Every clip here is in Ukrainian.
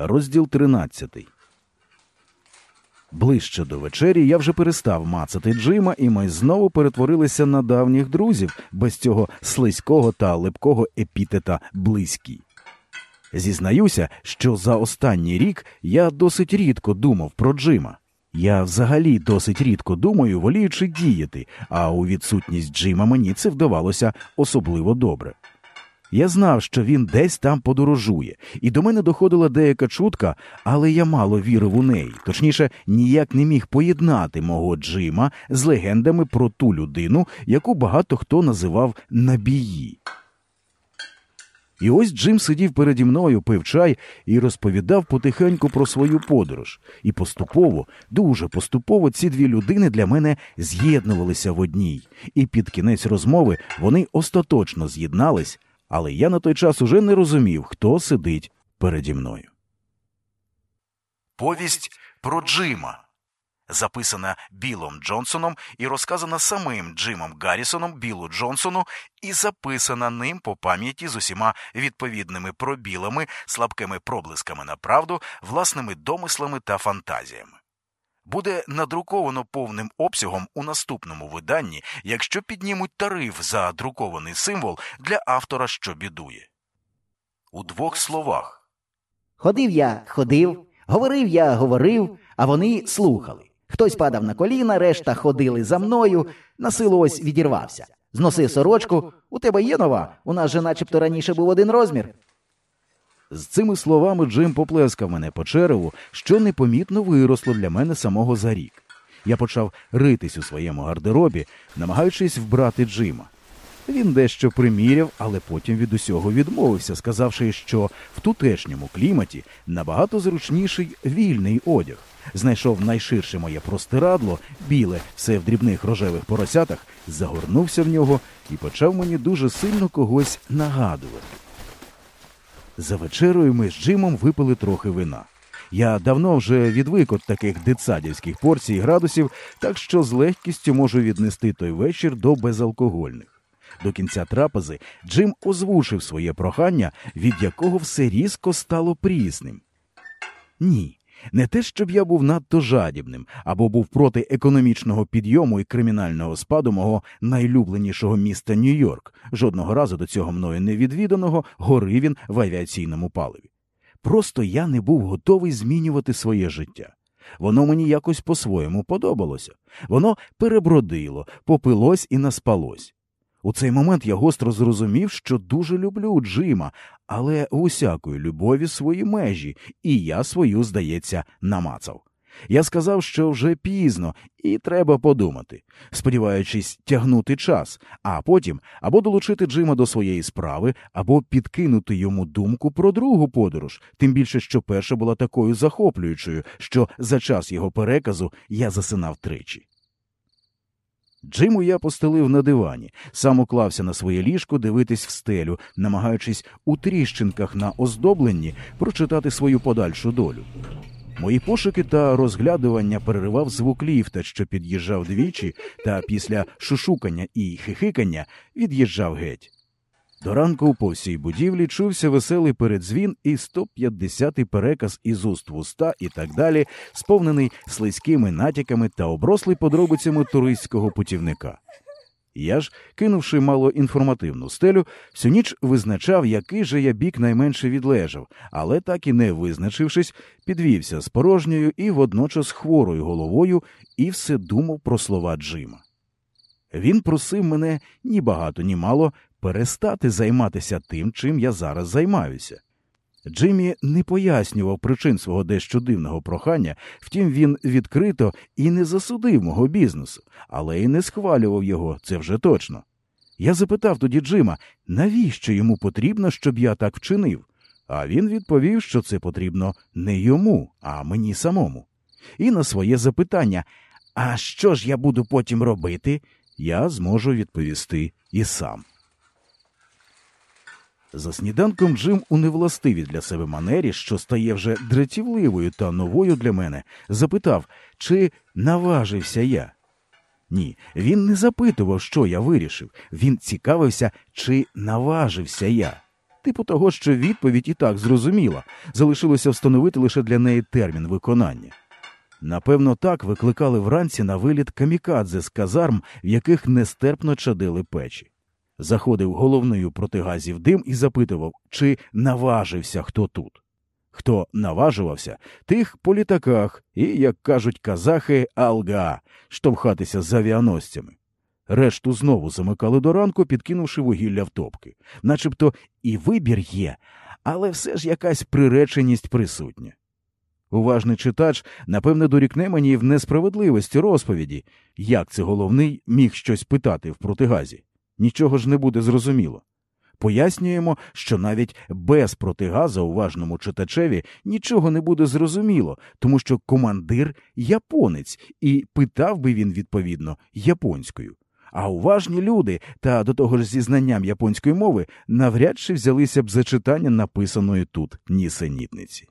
Розділ 13 Ближче до вечері я вже перестав мацати Джима, і ми знову перетворилися на давніх друзів без цього слизького та липкого епітета близький. Зізнаюся, що за останній рік я досить рідко думав про Джима. Я взагалі досить рідко думаю, воліючи діяти, а у відсутність Джима мені це вдавалося особливо добре. Я знав, що він десь там подорожує, і до мене доходила деяка чутка, але я мало вірив у неї, точніше, ніяк не міг поєднати мого Джима з легендами про ту людину, яку багато хто називав набії. І ось Джим сидів переді мною, пив чай і розповідав потихеньку про свою подорож. І поступово, дуже поступово, ці дві людини для мене з'єднувалися в одній, і під кінець розмови вони остаточно з'єднались, але я на той час уже не розумів, хто сидить переді мною. Повість про Джима. Записана Білом Джонсоном і розказана самим Джимом Гаррісоном Білу Джонсону, і записана ним по пам'яті з усіма відповідними пробілами, слабкими проблисками на правду, власними домислами та фантазіями. Буде надруковано повним обсягом у наступному виданні, якщо піднімуть тариф за друкований символ для автора, що бідує. У двох словах Ходив я, ходив, говорив я, говорив, а вони слухали. Хтось падав на коліна, решта ходили за мною, на силу ось відірвався. Зносив сорочку, у тебе є нова, у нас же начебто раніше був один розмір. З цими словами Джим поплескав мене по череву, що непомітно виросло для мене самого за рік. Я почав ритись у своєму гардеробі, намагаючись вбрати Джима. Він дещо приміряв, але потім від усього відмовився, сказавши, що в тутешньому кліматі набагато зручніший вільний одяг. Знайшов найширше моє простирадло, біле, все в дрібних рожевих поросятах, загорнувся в нього і почав мені дуже сильно когось нагадувати. За вечерою ми з Джимом випили трохи вина. Я давно вже відвик від таких дитсадівських порцій і градусів, так що з легкістю можу віднести той вечір до безалкогольних. До кінця трапези Джим озвучив своє прохання, від якого все різко стало прісним. Ні, не те, щоб я був надто жадібним або був проти економічного підйому і кримінального спаду мого найлюбленішого міста Нью-Йорк, жодного разу до цього мною не відвіданого, горив він в авіаційному паливі. Просто я не був готовий змінювати своє життя. Воно мені якось по-своєму подобалося. Воно перебродило, попилось і наспалось. У цей момент я гостро зрозумів, що дуже люблю Джима, але в усякої любові свої межі, і я свою, здається, намацав. Я сказав, що вже пізно, і треба подумати, сподіваючись тягнути час, а потім або долучити Джима до своєї справи, або підкинути йому думку про другу подорож, тим більше, що перша була такою захоплюючою, що за час його переказу я засинав тричі. Джиму я постелив на дивані, сам уклався на своє ліжко дивитись в стелю, намагаючись у тріщинках на оздобленні прочитати свою подальшу долю. Мої пошуки та розглядування переривав звук ліфта, що під'їжджав двічі, та після шушукання і хихикання від'їжджав геть. До ранку по всій будівлі чувся веселий передзвін і 150-й переказ із уст в уста і так далі, сповнений слизькими натяками та оброслий подробицями туристського путівника. Я ж, кинувши малоінформативну стелю, всю ніч визначав, який же я бік найменше відлежав, але так і не визначившись, підвівся з порожньою і водночас хворою головою і все думав про слова Джима. Він просив мене ні багато, ні мало перестати займатися тим, чим я зараз займаюся. Джиммі не пояснював причин свого дещо дивного прохання, втім він відкрито і не засудив мого бізнесу, але й не схвалював його, це вже точно. Я запитав тоді Джима, навіщо йому потрібно, щоб я так вчинив, а він відповів, що це потрібно не йому, а мені самому. І на своє запитання А що ж я буду потім робити? я зможу відповісти і сам. За сніданком Джим у невластивій для себе манері, що стає вже дратівливою та новою для мене, запитав, чи наважився я. Ні, він не запитував, що я вирішив. Він цікавився, чи наважився я. типу того, що відповідь і так зрозуміла, залишилося встановити лише для неї термін виконання. Напевно, так викликали вранці на виліт камікадзе з казарм, в яких нестерпно чадили печі. Заходив головною проти газів дим і запитував, чи наважився хто тут. Хто наважувався, тих по літаках і, як кажуть казахи, алга, штовхатися з авіаносцями. Решту знову замикали до ранку, підкинувши вугілля в топки. Начебто і вибір є, але все ж якась приреченість присутня. Уважний читач, напевне, дорікне мені в несправедливості розповіді, як це головний міг щось питати в протигазі. Нічого ж не буде зрозуміло. Пояснюємо, що навіть без протигаза уважному читачеві нічого не буде зрозуміло, тому що командир японець, і питав би він відповідно японською. А уважні люди, та до того ж зі знанням японської мови, навряд чи взялися б за читання написаної тут нісенітниці.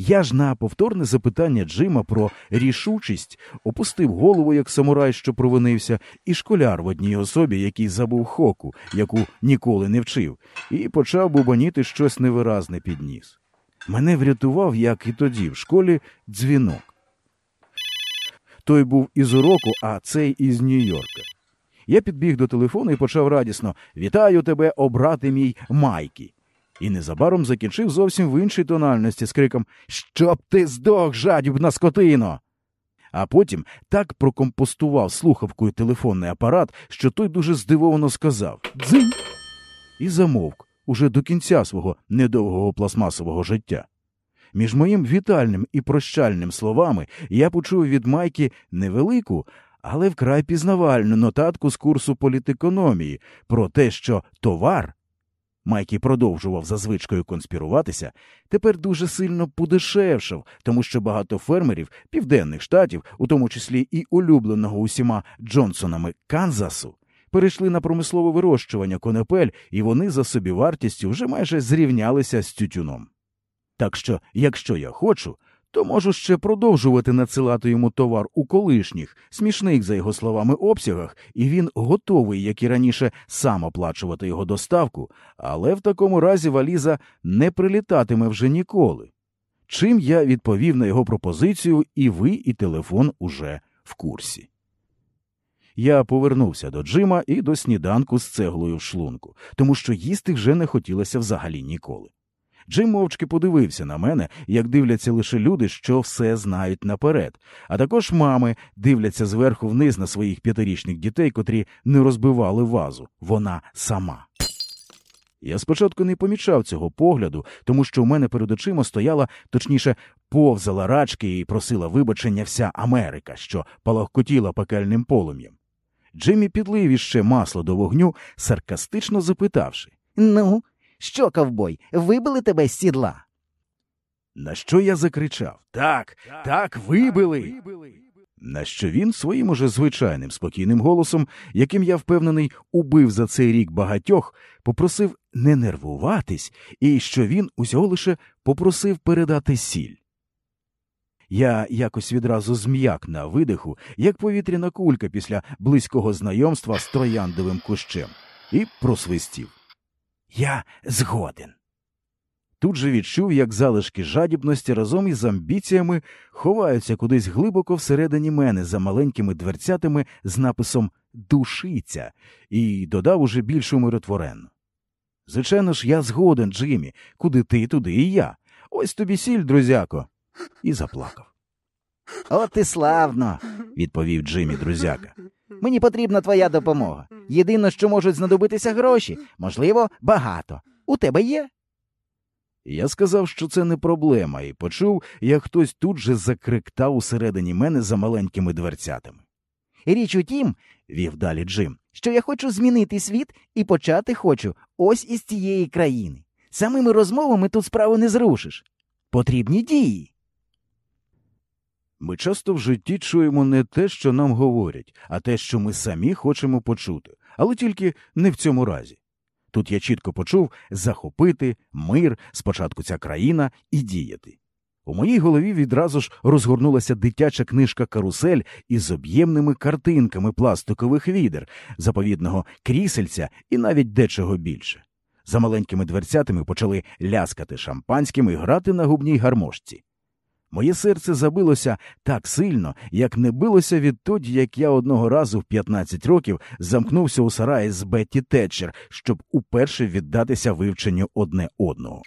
Я ж на повторне запитання Джима про рішучість опустив голову, як самурай, що провинився, і школяр в одній особі, який забув хоку, яку ніколи не вчив, і почав бубаніти щось невиразне підніс. Мене врятував, як і тоді, в школі, дзвінок. Той був із уроку, а цей із Нью-Йорка. Я підбіг до телефону і почав радісно Вітаю тебе, обрати мій Майкі. І незабаром закінчив зовсім в іншій тональності з криком Щоб ти здох, жадібна скотино. А потім так прокомпостував слухавкою телефонний апарат, що той дуже здивовано сказав Дзинь. І замовк уже до кінця свого недовгого пластмасового життя. Між моїм вітальним і прощальним словами я почув від Майки невелику, але вкрай пізнавальну нотатку з курсу політекономії про те, що товар Майкі продовжував за звичкою конспіруватися, тепер дуже сильно подешевшав, тому що багато фермерів південних штатів, у тому числі і улюбленого усіма Джонсонами Канзасу, перейшли на промислове вирощування конопель, і вони за собівартістю вже майже зрівнялися з тютюном. Так що, якщо я хочу, то можу ще продовжувати надсилати йому товар у колишніх, смішних, за його словами, обсягах, і він готовий, як і раніше, сам оплачувати його доставку, але в такому разі валіза не прилітатиме вже ніколи. Чим я відповів на його пропозицію, і ви, і телефон уже в курсі. Я повернувся до Джима і до сніданку з цеглою в шлунку, тому що їсти вже не хотілося взагалі ніколи. Джим мовчки подивився на мене, як дивляться лише люди, що все знають наперед, а також мами дивляться зверху вниз на своїх п'ятирічних дітей, котрі не розбивали вазу. Вона сама. Я спочатку не помічав цього погляду, тому що в мене перед очима стояла, точніше, повзала рачки і просила вибачення вся Америка, що палахкотіла пекельним полум'ям. Джиммі підлив іще масло до вогню, саркастично запитавши Ну, що, ковбой, вибили тебе з сідла? На що я закричав Так, так, вибили. На що він своїм уже звичайним спокійним голосом, яким я впевнений, убив за цей рік багатьох, попросив не нервуватись, і що він усього лише попросив передати сіль. Я якось відразу зм'як на видиху, як повітряна кулька після близького знайомства з трояндовим кущем, і просвистів. Я згоден. Тут же відчув, як залишки жадібності разом із амбіціями ховаються кудись глибоко всередині мене за маленькими дверцятами з написом Душиця, і додав уже більш умиротворенно. Звичайно ж, я згоден, Джиммі, куди ти, туди і я. Ось тобі сіль, друзяко. І заплакав. От і славно, Відповів Джиммі друзяка. Мені потрібна твоя допомога. Єдине, що можуть знадобитися гроші, можливо, багато. У тебе є? Я сказав, що це не проблема, і почув, як хтось тут же закриктав усередині мене за маленькими дверцятами. Річ у тім, Вів далі Джим. що я хочу змінити світ і почати хочу ось із цієї країни. Самими розмовами тут справу не зрушиш. Потрібні дії. Ми часто в житті чуємо не те, що нам говорять, а те, що ми самі хочемо почути, але тільки не в цьому разі. Тут я чітко почув захопити мир, спочатку ця країна і діяти. У моїй голові відразу ж розгорнулася дитяча книжка Карусель із об'ємними картинками пластикових відер, заповідного крісельця і навіть дечого більше. За маленькими дверцятами почали ляскати шампанським і грати на губній гармошці. Моє серце забилося так сильно, як не билося відтоді, як я одного разу в 15 років замкнувся у сараї з Бетті Тетчер, щоб уперше віддатися вивченню одне одного.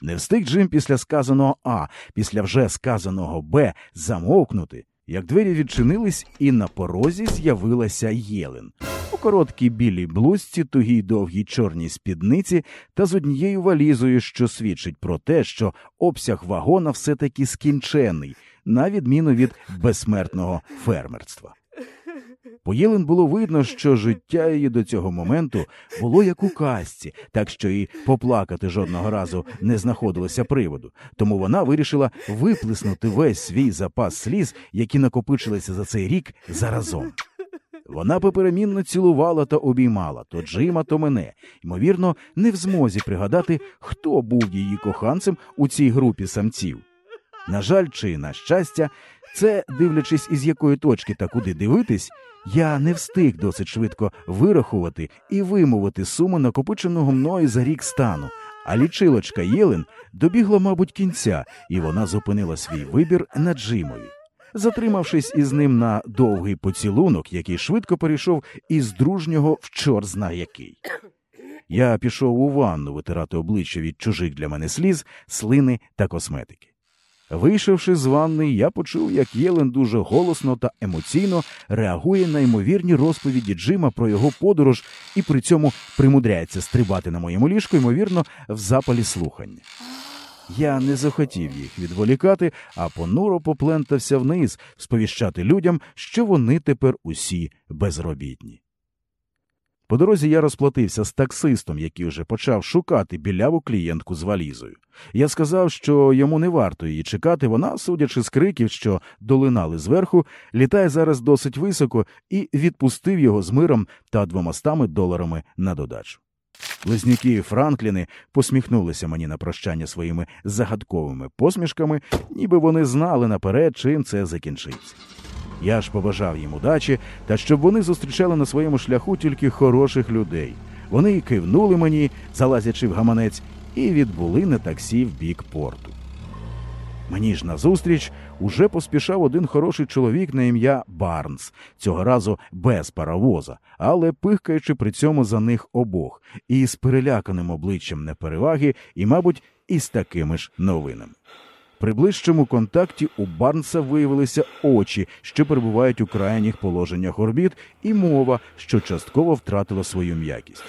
Не встиг Джим після сказаного А, після вже сказаного Б замовкнути, як двері відчинились, і на порозі з'явилася Єлен короткій білій блузці, тугій довгій чорній спідниці та з однією валізою, що свідчить про те, що обсяг вагона все таки скінчений, на відміну від безсмертного фермерства. По Єлен було видно, що життя її до цього моменту було як у казці, так що і поплакати жодного разу не знаходилося приводу. Тому вона вирішила виплеснути весь свій запас сліз, які накопичилися за цей рік, заразом. Вона поперемінно цілувала та обіймала то Джима, то мене, ймовірно, не в змозі пригадати, хто був її коханцем у цій групі самців. На жаль, чи на щастя, це, дивлячись, із якої точки та куди дивитись, я не встиг досить швидко вирахувати і вимовити суму накопиченого мною за рік стану. А лічилочка Єлен добігла, мабуть, кінця, і вона зупинила свій вибір на Джимові. Затримавшись із ним на довгий поцілунок, який швидко перейшов із дружнього в чор зна який. Я пішов у ванну витирати обличчя від чужих для мене сліз, слини та косметики. Вийшовши з ванни, я почув, як Єлен дуже голосно та емоційно реагує на ймовірні розповіді Джима про його подорож і при цьому примудряється стрибати на моєму ліжку, ймовірно, в запалі слухання. Я не захотів їх відволікати, а понуро поплентався вниз, сповіщати людям, що вони тепер усі безробітні. По дорозі я розплатився з таксистом, який вже почав шукати біляву клієнтку з валізою. Я сказав, що йому не варто її чекати. Вона, судячи з криків, що долинали зверху, літає зараз досить високо, і відпустив його з миром та двомастами доларами на додачу. Близнюки Франкліни посміхнулися мені на прощання своїми загадковими посмішками, ніби вони знали наперед, чим це закінчиться. Я ж побажав їм удачі та щоб вони зустрічали на своєму шляху тільки хороших людей. Вони кивнули мені, залазячи в гаманець, і відбули на таксі в бік порту. Мені ж назустріч уже поспішав один хороший чоловік на ім'я Барнс, цього разу без паровоза, але пихкаючи при цьому за них обох, і з переляканим обличчям непереваги, і, мабуть, із такими ж новинами. При ближчому контакті у Барнса виявилися очі, що перебувають у крайніх положеннях орбіт, і мова, що частково втратила свою м'якість.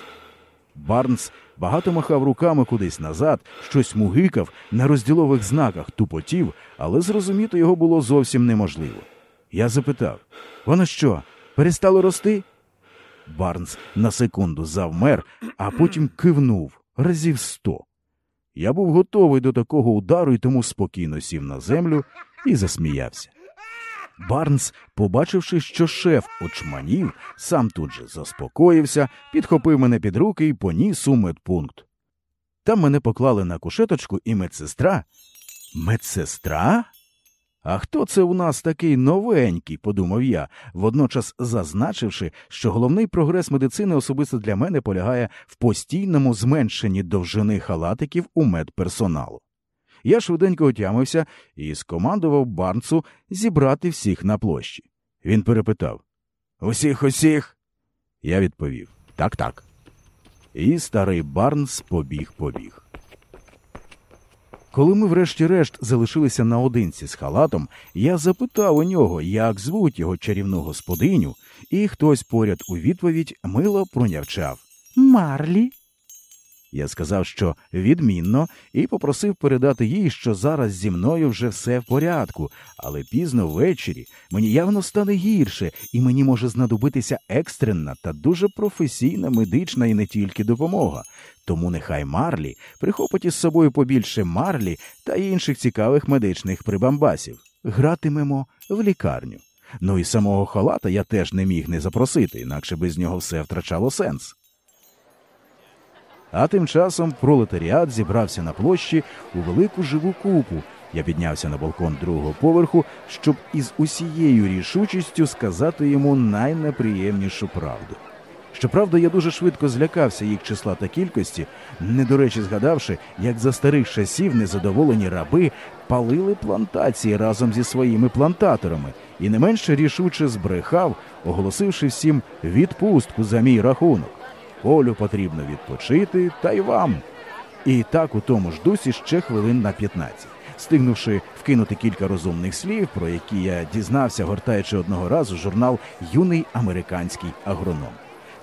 Барнс багато махав руками кудись назад, щось мугикав, на розділових знаках тупотів, але зрозуміти його було зовсім неможливо. Я запитав воно що, перестало рости? Барнс на секунду завмер, а потім кивнув разів сто. Я був готовий до такого удару і тому спокійно сів на землю і засміявся. Барнс, побачивши, що шеф очманів, сам тут же заспокоївся, підхопив мене під руки і поніс у медпункт. Там мене поклали на кушеточку і медсестра. Медсестра? А хто це у нас такий новенький, подумав я, водночас зазначивши, що головний прогрес медицини особисто для мене полягає в постійному зменшенні довжини халатиків у медперсоналу. Я швиденько отямився і скомандував Барнсу зібрати всіх на площі. Він перепитав Усіх, усіх. Я відповів Так, так. І старий Барнс побіг побіг. Коли ми врешті-решт залишилися наодинці з халатом, я запитав у нього, як звуть його чарівну господиню, і хтось поряд у відповідь мило пронявчав Марлі. Я сказав, що відмінно, і попросив передати їй, що зараз зі мною вже все в порядку, але пізно ввечері мені явно стане гірше, і мені може знадобитися екстрена та дуже професійна медична і не тільки допомога. Тому нехай Марлі прихопить із собою побільше Марлі та інших цікавих медичних прибамбасів. Гратимемо в лікарню. Ну і самого халата я теж не міг не запросити, інакше без нього все втрачало сенс. А тим часом пролетаріат зібрався на площі у велику живу купу. Я піднявся на балкон другого поверху, щоб із усією рішучістю сказати йому найнеприємнішу правду. Щоправда, я дуже швидко злякався їх числа та кількості, не до речі згадавши, як за старих часів незадоволені раби палили плантації разом зі своїми плантаторами, і не менше рішуче збрехав, оголосивши всім відпустку за мій рахунок. Полю потрібно відпочити, та й вам. І так у тому ж дусі ще хвилин на 15. Стигнувши вкинути кілька розумних слів, про які я дізнався, гортаючи одного разу журнал Юний американський агроном,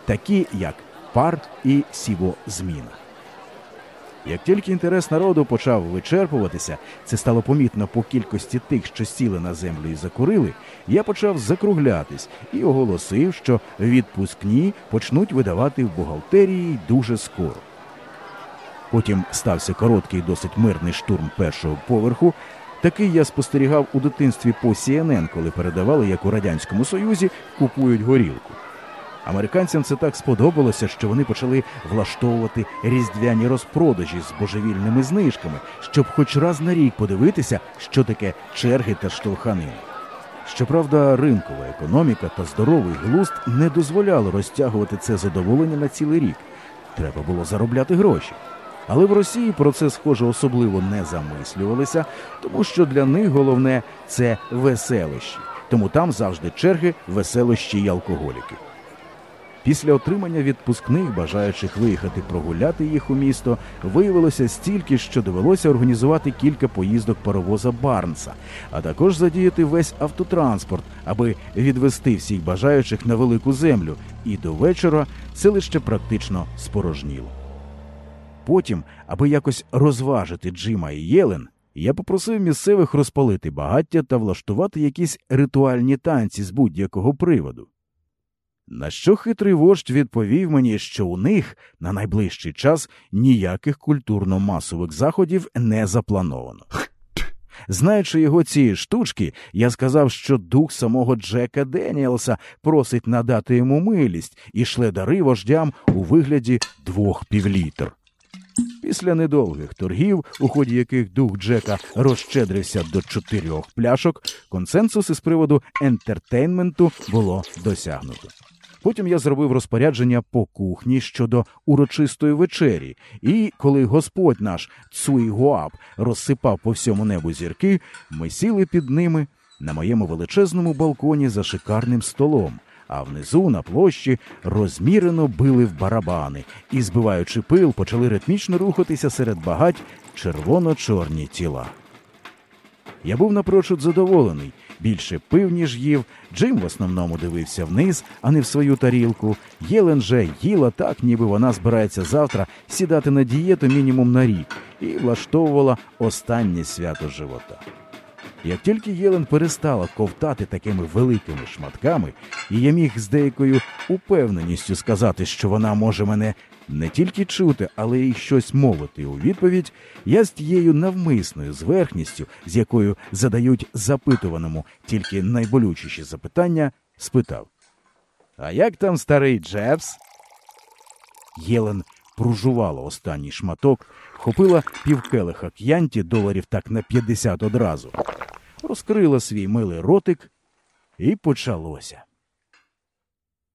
такі як пар і сівозміна. Як тільки інтерес народу почав вичерпуватися, це стало помітно по кількості тих, що сіли на землю і закурили, я почав закруглятись і оголосив, що відпускні почнуть видавати в бухгалтерії дуже скоро. Потім стався короткий, досить мирний штурм першого поверху. Такий я спостерігав у дитинстві по CNN, коли передавали, як у Радянському Союзі купують горілку. Американцям це так сподобалося, що вони почали влаштовувати різдвяні розпродажі з божевільними знижками, щоб хоч раз на рік подивитися, що таке черги та штовханини. Щоправда, ринкова економіка та здоровий глузд не дозволяли розтягувати це задоволення на цілий рік. Треба було заробляти гроші. Але в Росії про це, схоже, особливо не замислювалися, тому що для них головне це веселощі. Тому там завжди черги, веселощі й алкоголіки. Після отримання відпускних, бажаючих виїхати прогуляти їх у місто, виявилося стільки, що довелося організувати кілька поїздок паровоза Барнса, а також задіяти весь автотранспорт, аби відвести всіх бажаючих на велику землю. І до вечора селище практично спорожніло. Потім, аби якось розважити Джима і Єлен, я попросив місцевих розпалити багаття та влаштувати якісь ритуальні танці з будь-якого приводу. На що хитрий вождь відповів мені, що у них на найближчий час ніяких культурно-масових заходів не заплановано. Знаючи його ці штучки, я сказав, що дух самого Джека Деніелса просить надати йому милість і шле дари вождям у вигляді двох півлітр. Після недовгих торгів, у ході яких дух Джека розщедрився до чотирьох пляшок, консенсус із приводу ентертейнменту було досягнуто. Потім я зробив розпорядження по кухні щодо урочистої вечері, і коли Господь наш Цуйгуап розсипав по всьому небу зірки, ми сіли під ними на моєму величезному балконі за шикарним столом, а внизу на площі розмірено били в барабани і, збиваючи пил, почали ритмічно рухатися серед багать червоно-чорні тіла. Я був напрочуд задоволений. Більше пив, ніж їв. Джим в основному дивився вниз, а не в свою тарілку. Єлен же їла так, ніби вона збирається завтра сідати на дієту мінімум на рік, і влаштовувала останнє свято живота. Як тільки Єлен перестала ковтати такими великими шматками, і я міг з деякою упевненістю сказати, що вона може мене не тільки чути, але й щось мовити у відповідь, я з тією навмисною зверхністю, з якою задають запитуваному тільки найболючіші запитання, спитав: А як там старий Джебс? Єлен пружувала останній шматок, хопила півкелиха к'янті доларів так на 50 одразу, розкрила свій милий ротик, і почалося.